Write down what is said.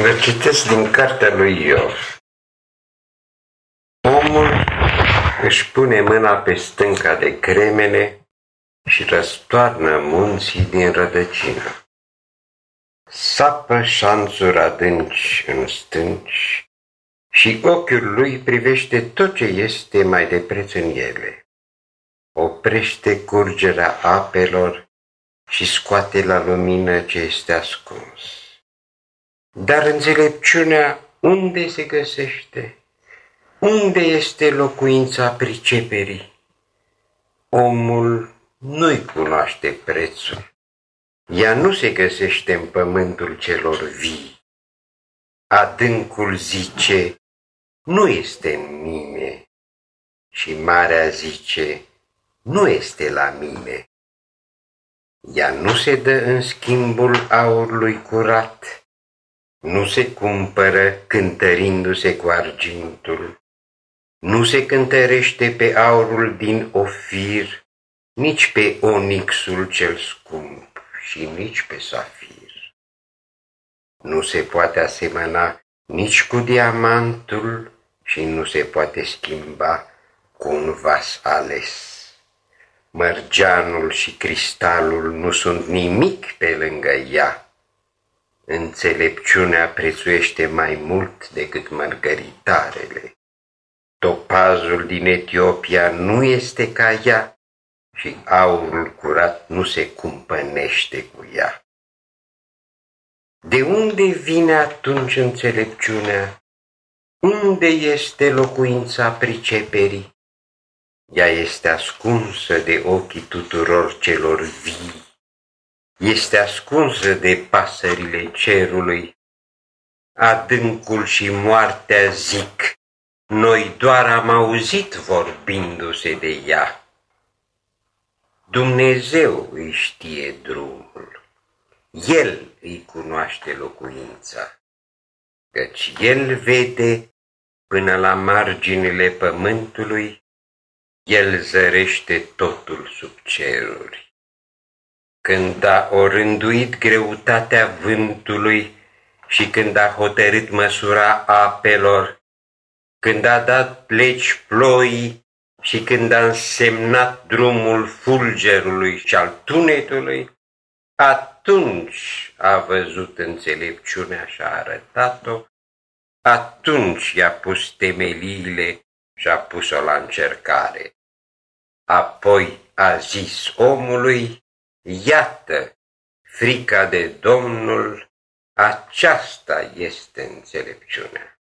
Vă citesc din cartea lui Iov. Omul își pune mâna pe stânca de cremene și răstoarnă munții din rădăcină. Sapă șanțuri adânci în stânci și ochiul lui privește tot ce este mai de preț în ele. Oprește curgerea apelor și scoate la lumină ce este ascuns. Dar înțelepciunea unde se găsește? Unde este locuința priceperii? Omul nu-i cunoaște prețul. Ea nu se găsește în pământul celor vii. Adâncul zice, nu este în mine. Și marea zice, nu este la mine. Ea nu se dă în schimbul aurului curat, nu se cumpără cântărindu-se cu argintul, nu se cântărește pe aurul din ofir, nici pe onixul cel scump și nici pe safir. Nu se poate asemăna nici cu diamantul și nu se poate schimba cu un vas ales. Mărgeanul și cristalul nu sunt nimic pe lângă ea. Înțelepciunea prețuiește mai mult decât mărgăritarele. Topazul din Etiopia nu este ca ea și aurul curat nu se cumpănește cu ea. De unde vine atunci înțelepciunea? Unde este locuința priceperii? Ea este ascunsă de ochii tuturor celor vii, este ascunsă de pasările cerului. Adâncul și moartea zic, noi doar am auzit vorbindu-se de ea. Dumnezeu îi știe drumul, El îi cunoaște locuința, căci El vede până la marginile pământului, El zărește totul sub ceruri. Când a orânduit greutatea vântului și când a hotărât măsura apelor, când a dat legi ploii și când a însemnat drumul fulgerului și al tunetului, atunci a văzut înțelepciunea și a arătat-o, atunci i-a pus temeliile și a pus-o la încercare. Apoi a zis omului, iată, frica de Domnul, aceasta este înțelepciunea.